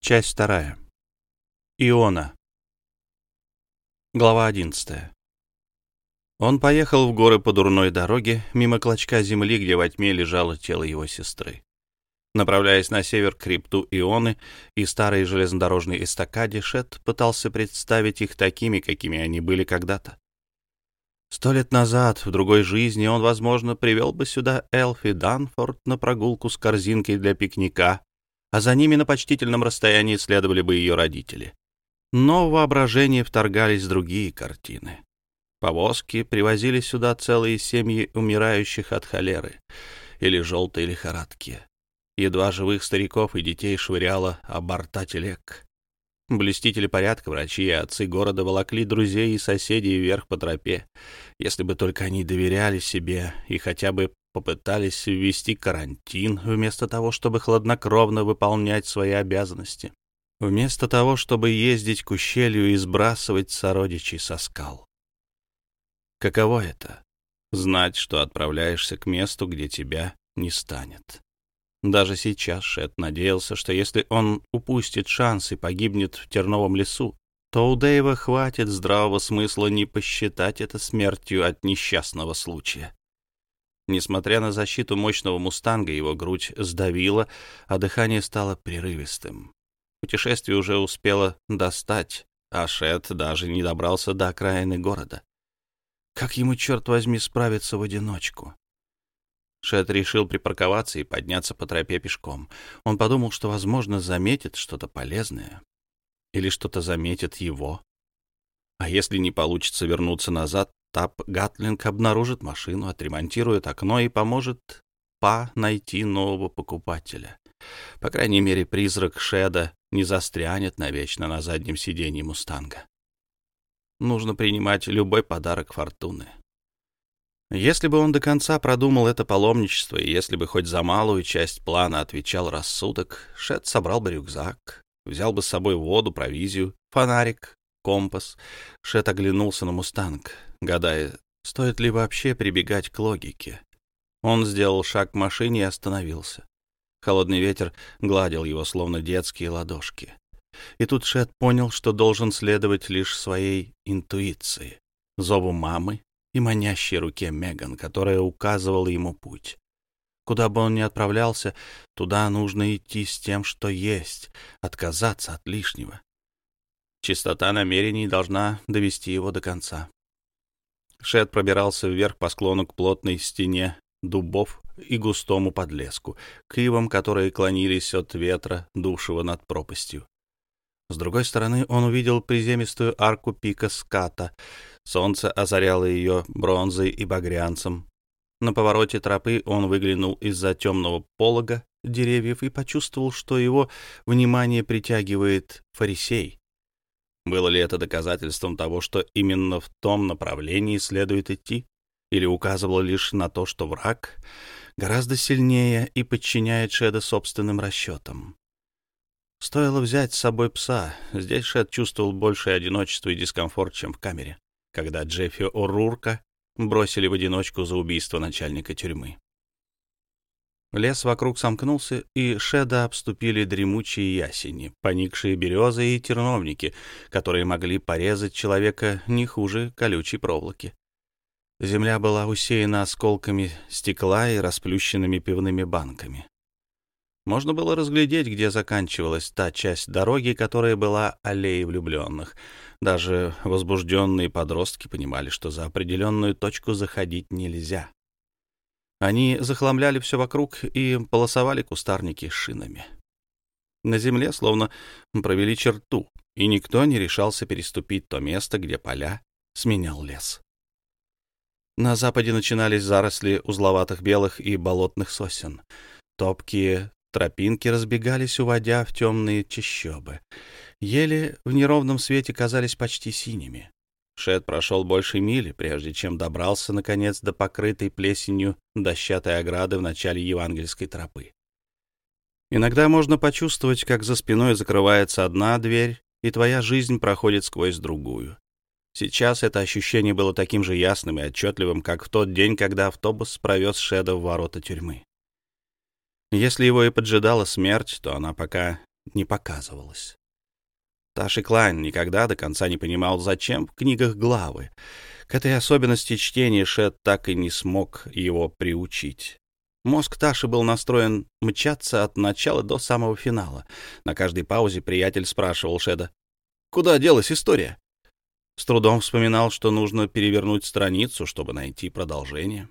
Часть вторая. Иона. Глава одиннадцатая. Он поехал в горы по дурной дороге, мимо клочка земли, где во тьме лежало тело его сестры. Направляясь на север к хребту Ионы и старой железнодорожной эстакаде, Шет пытался представить их такими, какими они были когда-то. Сто лет назад, в другой жизни, он, возможно, привел бы сюда Элфи Данфорд на прогулку с корзинкой для пикника, а за ними на почтительном расстоянии следовали бы ее родители. Но в воображение вторгались другие картины. Повозки привозили сюда целые семьи умирающих от холеры или желтой лихорадки. Едва живых стариков и детей швыряло о борта телег. Блестители порядка, врачи и отцы города волокли друзей и соседей вверх по тропе, если бы только они доверяли себе и хотя бы попытались ввести карантин, вместо того, чтобы хладнокровно выполнять свои обязанности, вместо того, чтобы ездить к ущелью и сбрасывать сородичей со скал. Каково это — знать, что отправляешься к месту, где тебя не станет? Даже сейчас Шет надеялся, что если он упустит шанс и погибнет в терновом лесу, то у Дэйва хватит здравого смысла не посчитать это смертью от несчастного случая. Несмотря на защиту мощного мустанга, его грудь сдавила, а дыхание стало прерывистым. Путешествие уже успело достать, а Шет даже не добрался до окраины города. Как ему, черт возьми, справиться в одиночку? Шет решил припарковаться и подняться по тропе пешком. Он подумал, что, возможно, заметит что-то полезное. Или что-то заметит его. А если не получится вернуться назад, Тап Гатлинг обнаружит машину, отремонтирует окно и поможет Па найти нового покупателя. По крайней мере, призрак Шеда не застрянет навечно на заднем сиденье Мустанга. Нужно принимать любой подарок фортуны. Если бы он до конца продумал это паломничество, и если бы хоть за малую часть плана отвечал рассудок, Шед собрал бы рюкзак, взял бы с собой воду, провизию, фонарик, компас. Шет оглянулся на «Мустанг», гадая, стоит ли вообще прибегать к логике. Он сделал шаг к машине и остановился. Холодный ветер гладил его, словно детские ладошки. И тут Шет понял, что должен следовать лишь своей интуиции, зову мамы и манящей руке Меган, которая указывала ему путь. Куда бы он ни отправлялся, туда нужно идти с тем, что есть, отказаться от лишнего. Чистота намерений должна довести его до конца. Шет пробирался вверх по склону к плотной стене дубов и густому подлеску, к ивам, которые клонились от ветра, дувшего над пропастью. С другой стороны он увидел приземистую арку пика ската. Солнце озаряло ее бронзой и багрянцем. На повороте тропы он выглянул из-за темного полога деревьев и почувствовал, что его внимание притягивает фарисей, было ли это доказательством того, что именно в том направлении следует идти? Или указывало лишь на то, что враг гораздо сильнее и подчиняет Шеда собственным расчетам? Стоило взять с собой пса. Здесь Шед чувствовал большее одиночество и дискомфорт, чем в камере, когда Джеффи О'Рурка бросили в одиночку за убийство начальника тюрьмы. Лес вокруг сомкнулся, и Шеда обступили дремучие ясени, поникшие березы и терновники, которые могли порезать человека не хуже колючей проволоки. Земля была усеяна осколками стекла и расплющенными пивными банками. Можно было разглядеть, где заканчивалась та часть дороги, которая была аллеей влюбленных. Даже возбужденные подростки понимали, что за определенную точку заходить нельзя. Они захламляли все вокруг и полосовали кустарники шинами. На земле словно провели черту, и никто не решался переступить то место, где поля сменял лес. На западе начинались заросли узловатых белых и болотных сосен. Топкие тропинки разбегались, уводя в темные чащобы. Ели в неровном свете казались почти синими. Шет прошел больше мили, прежде чем добрался, наконец, до покрытой плесенью дощатой ограды в начале евангельской тропы. Иногда можно почувствовать, как за спиной закрывается одна дверь, и твоя жизнь проходит сквозь другую. Сейчас это ощущение было таким же ясным и отчетливым, как в тот день, когда автобус провез Шеда в ворота тюрьмы. Если его и поджидала смерть, то она пока не показывалось. Таши Клайн никогда до конца не понимал, зачем в книгах главы. К этой особенности чтения Шет так и не смог его приучить. Мозг Таши был настроен мчаться от начала до самого финала. На каждой паузе приятель спрашивал Шеда, «Куда делась история?» С трудом вспоминал, что нужно перевернуть страницу, чтобы найти продолжение.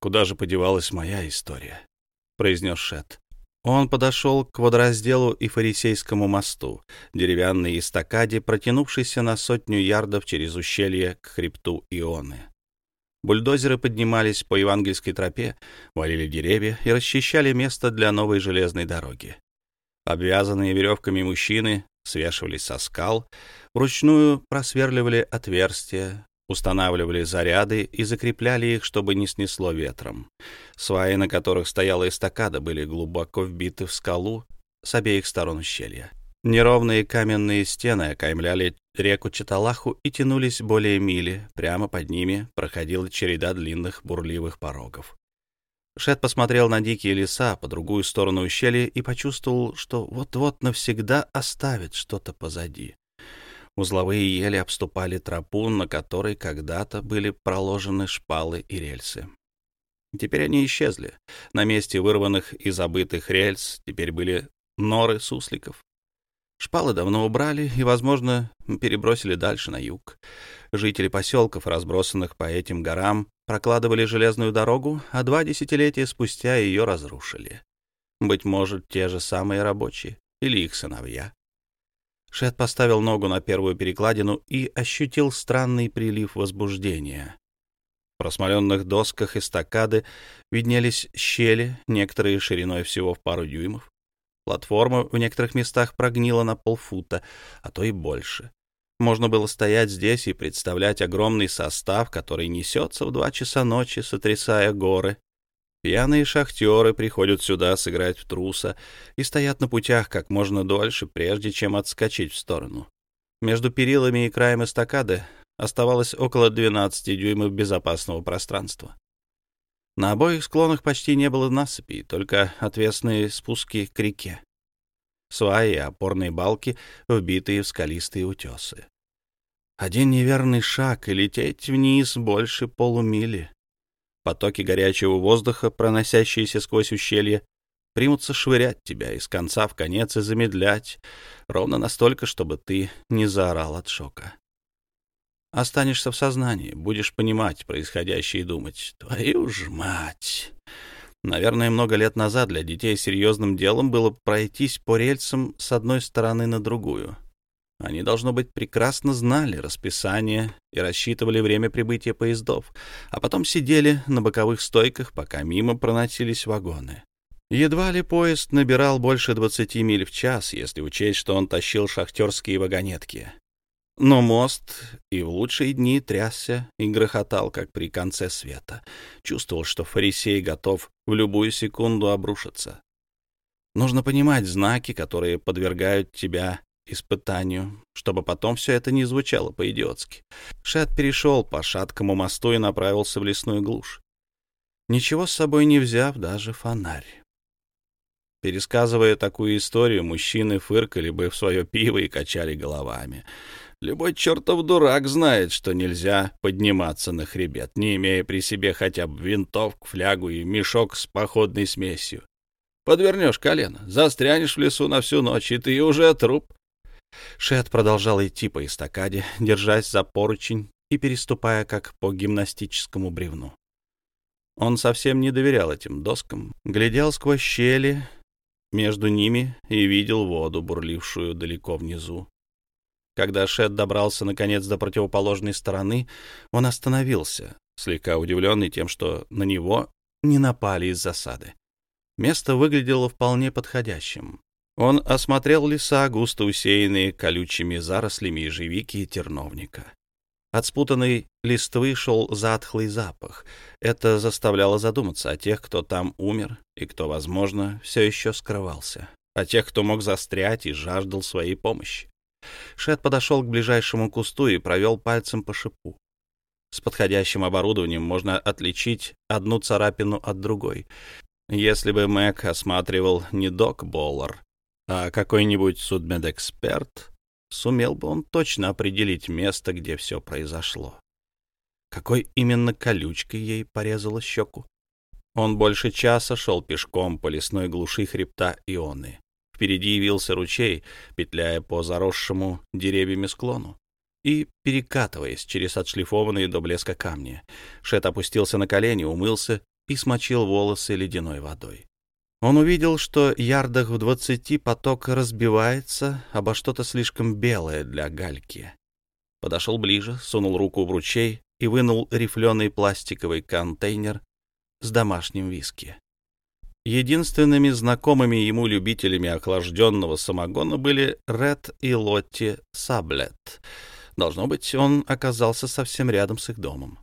«Куда же подевалась моя история?» — произнес Шет. Он подошел к водоразделу и фарисейскому мосту, деревянной эстакаде, протянувшейся на сотню ярдов через ущелье к хребту Ионы. Бульдозеры поднимались по евангельской тропе, валили деревья и расчищали место для новой железной дороги. Обвязанные веревками мужчины свешивались со скал, вручную просверливали отверстия, устанавливали заряды и закрепляли их, чтобы не снесло ветром. Сваи, на которых стояла эстакада, были глубоко вбиты в скалу с обеих сторон ущелья. Неровные каменные стены окаймляли реку Чаталаху и тянулись более мили. Прямо под ними проходила череда длинных бурливых порогов. Шет посмотрел на дикие леса по другую сторону ущелья и почувствовал, что вот-вот навсегда оставит что-то позади. Узловые ели обступали тропу, на которой когда-то были проложены шпалы и рельсы. Теперь они исчезли. На месте вырванных и забытых рельс теперь были норы сусликов. Шпалы давно убрали и, возможно, перебросили дальше на юг. Жители поселков, разбросанных по этим горам, прокладывали железную дорогу, а два десятилетия спустя ее разрушили. Быть может, те же самые рабочие или их сыновья. Шет поставил ногу на первую перекладину и ощутил странный прилив возбуждения. В просмоленных досках эстакады виднелись щели, некоторые шириной всего в пару дюймов. Платформа в некоторых местах прогнила на полфута, а то и больше. Можно было стоять здесь и представлять огромный состав, который несется в два часа ночи, сотрясая горы, Пьяные шахтеры приходят сюда сыграть в труса и стоят на путях как можно дольше, прежде чем отскочить в сторону. Между перилами и краем эстакады оставалось около 12 дюймов безопасного пространства. На обоих склонах почти не было насыпей, только отвесные спуски к реке. Сваи и опорные балки, вбитые в скалистые утесы. Один неверный шаг, и лететь вниз больше полумили. Потоки горячего воздуха, проносящиеся сквозь ущелье, примутся швырять тебя из конца в конец и замедлять, ровно настолько, чтобы ты не заорал от шока. Останешься в сознании, будешь понимать происходящее и думать, твою ж мать! Наверное, много лет назад для детей серьезным делом было пройтись по рельсам с одной стороны на другую. Они, должно быть, прекрасно знали расписание и рассчитывали время прибытия поездов, а потом сидели на боковых стойках, пока мимо проносились вагоны. Едва ли поезд набирал больше 20 миль в час, если учесть, что он тащил шахтерские вагонетки. Но мост и в лучшие дни трясся и грохотал, как при конце света. Чувствовал, что фарисей готов в любую секунду обрушиться. Нужно понимать знаки, которые подвергают тебя испытанию, чтобы потом все это не звучало по-идиотски. Шет перешел по шаткому мосту и направился в лесную глушь. Ничего с собой не взяв, даже фонарь. Пересказывая такую историю, мужчины фыркали бы в свое пиво и качали головами. Любой чертов дурак знает, что нельзя подниматься на хребет, не имея при себе хотя бы винтовку, флягу и мешок с походной смесью. Подвернешь колено, застрянешь в лесу на всю ночь, и ты уже труп. Шет продолжал идти по эстакаде, держась за поручень и переступая как по гимнастическому бревну. Он совсем не доверял этим доскам, глядел сквозь щели между ними и видел воду, бурлившую далеко внизу. Когда Шет добрался, наконец, до противоположной стороны, он остановился, слегка удивленный тем, что на него не напали из засады. Место выглядело вполне подходящим. Он осмотрел леса, густо усеянные колючими зарослями ежевики и терновника. От спутанной листвы шел затхлый запах. Это заставляло задуматься о тех, кто там умер и кто, возможно, все еще скрывался, о тех, кто мог застрять и жаждал своей помощи. Шет подошел к ближайшему кусту и провел пальцем по шипу. С подходящим оборудованием можно отличить одну царапину от другой. Если бы Мэг осматривал не док Боллар, А какой-нибудь судмедэксперт сумел бы он точно определить место, где все произошло. Какой именно колючкой ей порезала щеку? Он больше часа шел пешком по лесной глуши хребта Ионы. Впереди явился ручей, петляя по заросшему деревьями склону и перекатываясь через отшлифованные до блеска камни. Шет опустился на колени, умылся и смочил волосы ледяной водой. Он увидел, что ярдах в двадцати поток разбивается обо что-то слишком белое для гальки. Подошел ближе, сунул руку в ручей и вынул рифленый пластиковый контейнер с домашним виски. Единственными знакомыми ему любителями охлажденного самогона были Ред и Лотти Саблет. Должно быть, он оказался совсем рядом с их домом.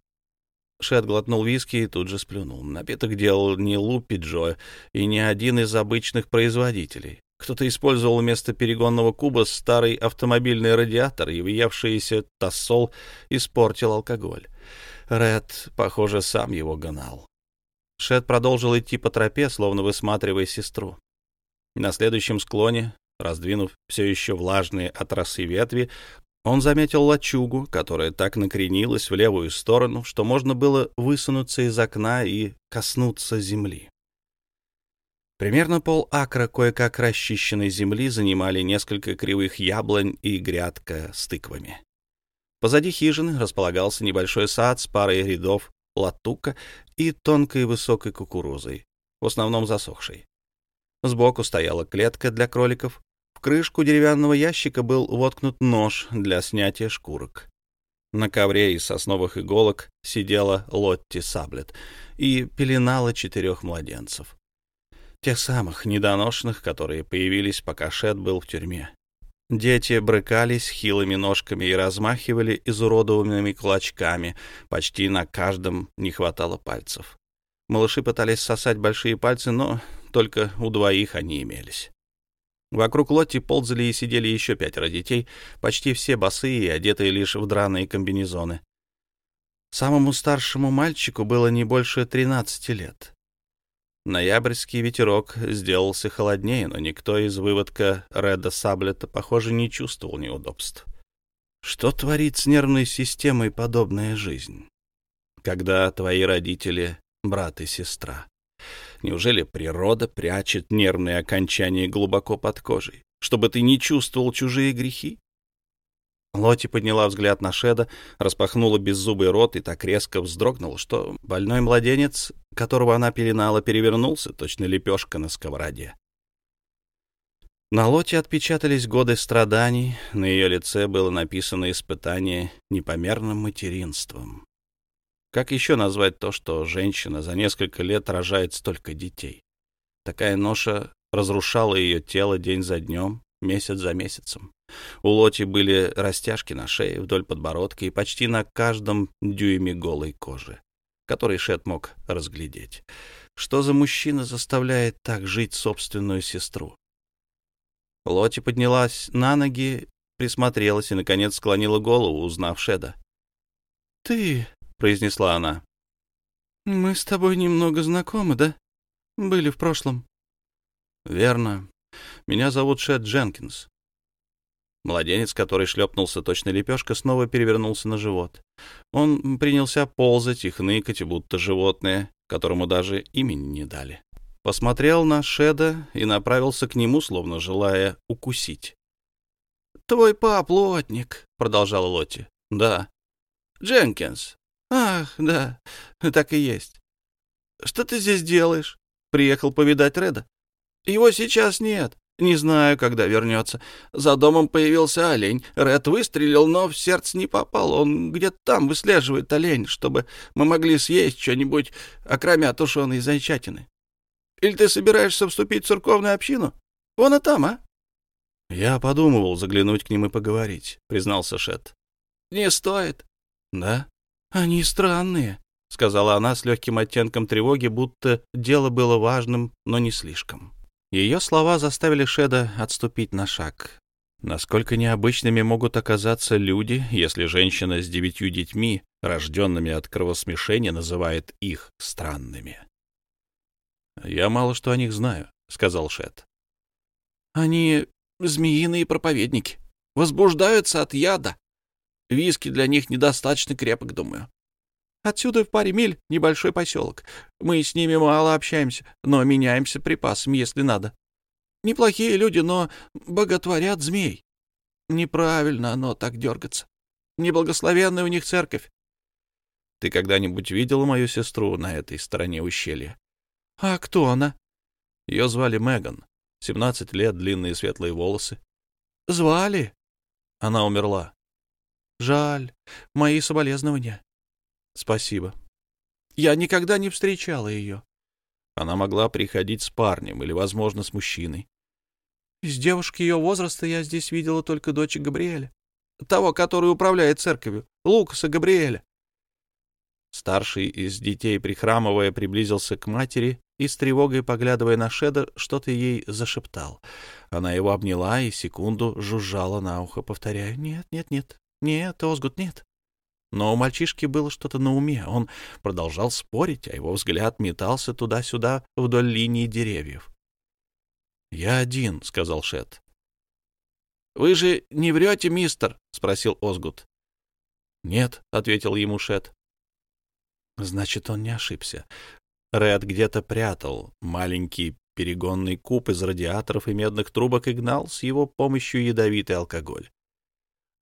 Шет глотнул виски и тут же сплюнул. Напиток делал не Лупи Джо и не один из обычных производителей. Кто-то использовал вместо перегонного куба старый автомобильный радиатор, и въевшийся тассол испортил алкоголь. Ред, похоже, сам его гнал. Шет продолжил идти по тропе, словно высматривая сестру. На следующем склоне, раздвинув все еще влажные от росы ветви, он заметил лачугу, которая так накренилась в левую сторону, что можно было высунуться из окна и коснуться земли. Примерно пол акра кое-как расчищенной земли занимали несколько кривых яблонь и грядка с тыквами. Позади хижины располагался небольшой сад с парой рядов латука и тонкой высокой кукурузой, в основном засохшей. Сбоку стояла клетка для кроликов. В крышку деревянного ящика был воткнут нож для снятия шкурок. На ковре из сосновых иголок сидела Лотти Саблет и пеленала четырех младенцев. Тех самых недоношенных, которые появились, пока Шет был в тюрьме. Дети брыкались хилыми ножками и размахивали изуродованными кулачками. Почти на каждом не хватало пальцев. Малыши пытались сосать большие пальцы, но только у двоих они имелись. Вокруг Лотти ползали и сидели еще пятеро детей, почти все босые и одетые лишь в драные комбинезоны. Самому старшему мальчику было не больше тринадцати лет. Ноябрьский ветерок сделался холоднее, но никто из выводка Реда Саблета, похоже, не чувствовал неудобств. Что творит с нервной системой подобная жизнь? Когда твои родители — брат и сестра. Неужели природа прячет нервные окончания глубоко под кожей, чтобы ты не чувствовал чужие грехи? Лоти подняла взгляд на Шеда, распахнула беззубый рот и так резко вздрогнула, что больной младенец, которого она пеленала, перевернулся, точно лепешка на сковороде. На Лоте отпечатались годы страданий, на ее лице было написано испытание непомерным материнством. Как еще назвать то, что женщина за несколько лет рожает столько детей? Такая ноша разрушала ее тело день за днем, месяц за месяцем. У Лоти были растяжки на шее, вдоль подбородка и почти на каждом дюйме голой кожи, который Шет мог разглядеть. Что за мужчина заставляет так жить собственную сестру? Лоти поднялась на ноги, присмотрелась и, наконец, склонила голову, узнав Шеда. «Ты...» — произнесла она. «Мы с тобой немного знакомы, да? Были в прошлом». «Верно. Меня зовут Шед Дженкинс. Младенец, который шлепнулся точно лепешка, снова перевернулся на живот. Он принялся ползать и хныкать, будто животное, которому даже имени не дали. Посмотрел на Шеда и направился к нему, словно желая укусить. «Твой пап лотник», — продолжал Лотти. «Да». «Дженкинс». «Ах, да, так и есть. Что ты здесь делаешь? Приехал повидать Реда?» «Его сейчас нет. Не знаю, когда вернется. За домом появился олень. Ред выстрелил, но в сердце не попал. Он где-то там выслеживает олень, чтобы мы могли съесть что-нибудь, окромя тушеной зайчатины. Или ты собираешься вступить в церковную общину? Вон и там, а? — Я подумывал заглянуть к ним и поговорить, — признался Шет. — Не стоит. — Да? — Они странные, — сказала она с легким оттенком тревоги, будто дело было важным, но не слишком. — ее слова заставили Шеда отступить на шаг. Насколько необычными могут оказаться люди, если женщина с девятью детьми, рожденными от кровосмешения, называет их странными? «Я мало что о них знаю», — сказал Шед. Они змеиные проповедники. Возбуждаются от яда. Виски для них недостаточно крепок, думаю. Отсюда в паре миль небольшой поселок. Мы с ними мало общаемся, но меняемся припасами, если надо. Неплохие люди, но боготворят змей. Неправильно оно так дергаться. Неблагословенная у них церковь. Ты когда-нибудь видела мою сестру на этой стороне ущелья? А кто она? Ее звали Меган. Семнадцать лет, длинные светлые волосы. Звали? Она умерла. Жаль. Мои соболезнования. Спасибо. Я никогда не встречала ее. Она могла приходить с парнем или, возможно, с мужчиной. Из девушки ее возраста я здесь видела только дочь Габриэля. Того, который управляет церковью. Лукаса Габриэля. Старший из детей, прихрамывая, приблизился к матери и с тревогой, поглядывая на Шеда, что-то ей зашептал. Она его обняла и секунду жужжала на ухо, повторяя «Нет, нет, нет, нет, Озгут, нет». Но у мальчишки было что-то на уме. Он продолжал спорить, а его взгляд метался туда-сюда вдоль линии деревьев. «Я один», — сказал Шет. «Вы же не врете, мистер?» — спросил Озгут. «Нет», — ответил ему Шет. Значит, он не ошибся. Ред где-то прятал маленький перегонный куб из радиаторов и медных трубок и гнал с его помощью ядовитый алкоголь.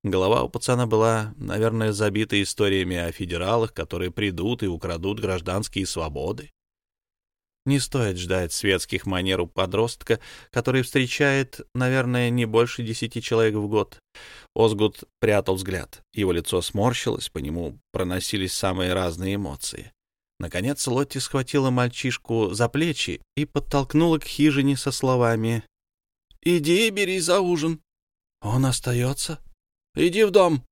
Голова у пацана была, наверное, забита историями о федералах, которые придут и украдут гражданские свободы. Не стоит ждать светских манер у подростка, который встречает, наверное, не больше десяти человек в год. Озгут прятал взгляд. Его лицо сморщилось, по нему проносились самые разные эмоции. Наконец Лотти схватила мальчишку за плечи и подтолкнула к хижине со словами «Иди бери за ужин». «Он остается?» «Иди в дом».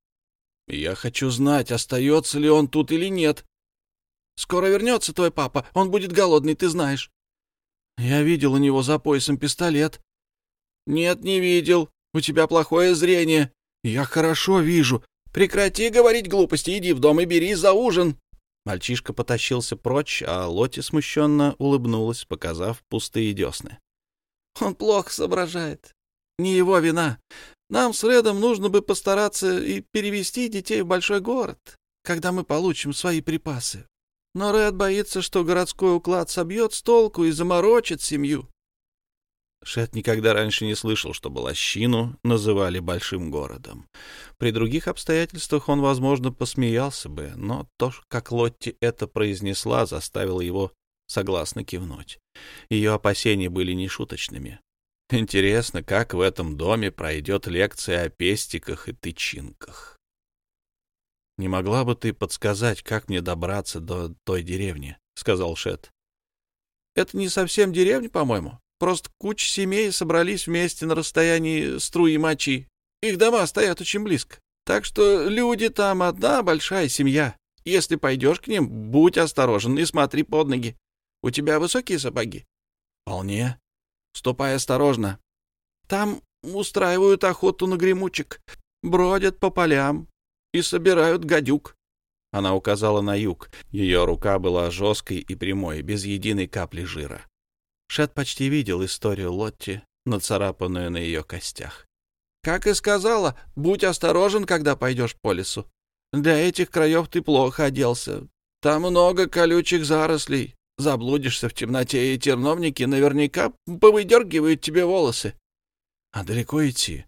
«Я хочу знать, остается ли он тут или нет». Скоро вернется твой папа, он будет голодный, ты знаешь. Я видел у него за поясом пистолет. Нет, не видел. У тебя плохое зрение. Я хорошо вижу. Прекрати говорить глупости, иди в дом и бери за ужин. Мальчишка потащился прочь, а Лоти смущенно улыбнулась, показав пустые десны. Он плохо соображает. Не его вина. Нам с Редом нужно бы постараться и перевести детей в большой город, когда мы получим свои припасы. Но Ред боится, что городской уклад собьет с толку и заморочит семью. Шет никогда раньше не слышал, чтобы лощину называли большим городом. При других обстоятельствах он, возможно, посмеялся бы, но то, как Лотти это произнесла, заставило его согласно кивнуть. Ее опасения были нешуточными. Интересно, как в этом доме пройдет лекция о пестиках и тычинках. «Не могла бы ты подсказать, как мне добраться до той деревни?» — сказал Шет. «Это не совсем деревня, по-моему. Просто куча семей собрались вместе на расстоянии струи мочи. Их дома стоят очень близко. Так что люди там одна большая семья. Если пойдешь к ним, будь осторожен и смотри под ноги. У тебя высокие сапоги?» «Вполне. Ступай осторожно. Там устраивают охоту на гремучек, бродят по полям, и собирают гадюк. Она указала на юг. Ее рука была жесткой и прямой, без единой капли жира. Шет почти видел историю Лотти, нацарапанную на ее костях. «Как и сказала, будь осторожен, когда пойдешь по лесу. Для этих краев ты плохо оделся. Там много колючих зарослей. Заблудишься в темноте, и терновники наверняка повыдергивают тебе волосы». «А далеко идти?»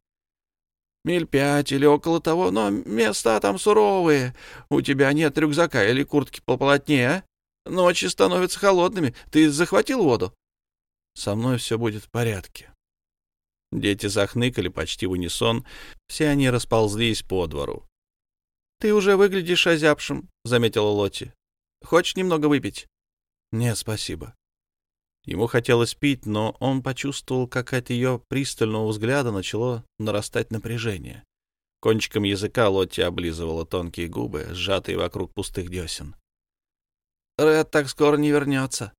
Миль пять или около того, но места там суровые. У тебя нет рюкзака или куртки поплотнее, а? Ночи становятся холодными. Ты захватил воду? Со мной все будет в порядке. Дети захныкали почти в унисон. Все они расползлись по двору. — Ты уже выглядишь озябшим, — заметила Лотти. — Хочешь немного выпить? — Нет, спасибо. Ему хотелось пить, но он почувствовал, как от ее пристального взгляда начало нарастать напряжение. Кончиком языка Лотти облизывала тонкие губы, сжатые вокруг пустых десен. «Ред так скоро не вернется».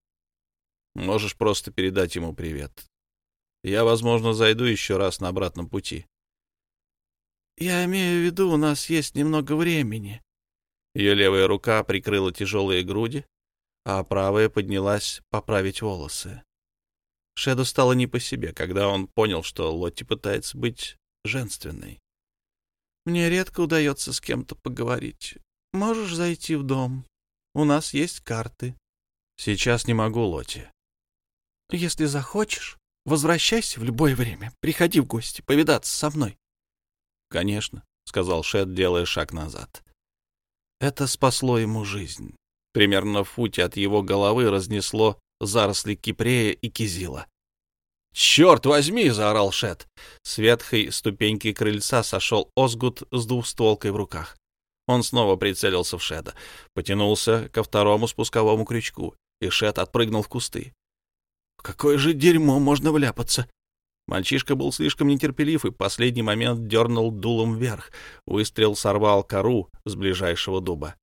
«Можешь просто передать ему привет. Я, возможно, зайду еще раз на обратном пути». «Я имею в виду, у нас есть немного времени». Ее левая рука прикрыла тяжелые груди, а правая поднялась поправить волосы. Шеду стало не по себе, когда он понял, что Лотти пытается быть женственной. «Мне редко удается с кем-то поговорить. Можешь зайти в дом. У нас есть карты». «Сейчас не могу, Лотти». «Если захочешь, возвращайся в любое время. Приходи в гости, повидаться со мной». «Конечно», — сказал Шед, делая шаг назад. Это спасло ему жизнь. Примерно в футе от его головы разнесло заросли кипрея и кизила. «Черт возьми!» — заорал Шет. С ветхой ступеньки крыльца сошел Озгут с двухстволкой в руках. Он снова прицелился в Шеда, потянулся ко второму спусковому крючку, и Шет отпрыгнул в кусты. В какое же дерьмо можно вляпаться? Мальчишка был слишком нетерпелив и в последний момент дернул дулом вверх. Выстрел сорвал кору с ближайшего дуба.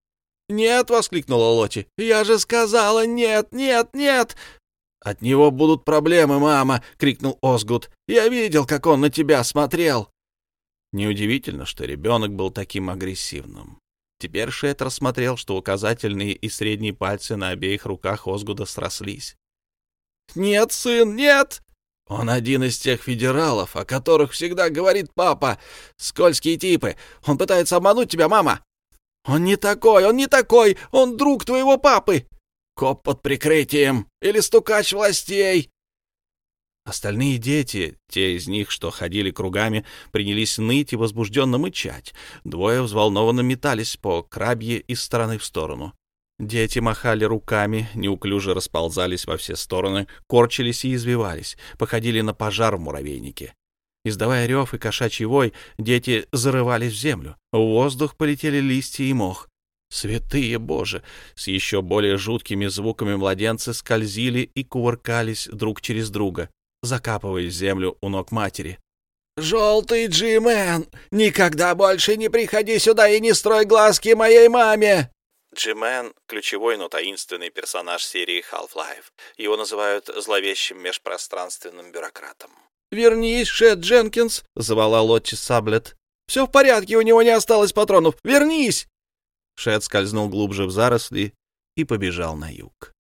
«Нет!» — воскликнула Лоти. «Я же сказала нет, нет, нет!» «От него будут проблемы, мама!» — крикнул Озгут. «Я видел, как он на тебя смотрел!» Неудивительно, что ребенок был таким агрессивным. Теперь Шет рассмотрел, что указательные и средние пальцы на обеих руках Озгуда срослись. «Нет, сын, нет!» «Он один из тех федералов, о которых всегда говорит папа. Скользкие типы. Он пытается обмануть тебя, мама!» «Он не такой, он не такой! Он друг твоего папы! Коп под прикрытием! Или стукач властей!» Остальные дети, те из них, что ходили кругами, принялись ныть и возбужденно мычать. Двое взволнованно метались по крабье из стороны в сторону. Дети махали руками, неуклюже расползались во все стороны, корчились и извивались, походили на пожар в муравейнике. Издавая рев и кошачий вой, дети зарывались в землю. В воздух полетели листья и мох. Святые Боже! С еще более жуткими звуками младенцы скользили и кувыркались друг через друга, закапывая землю у ног матери. «Желтый Джимен! Никогда больше не приходи сюда и не строй глазки моей маме!» Джимен — ключевой, но таинственный персонаж серии Half-Life. Его называют зловещим межпространственным бюрократом. «Вернись, Шет Дженкинс!» — звала Лотти Саблет. «Все в порядке, у него не осталось патронов. Вернись!» Шет скользнул глубже в заросли и побежал на юг.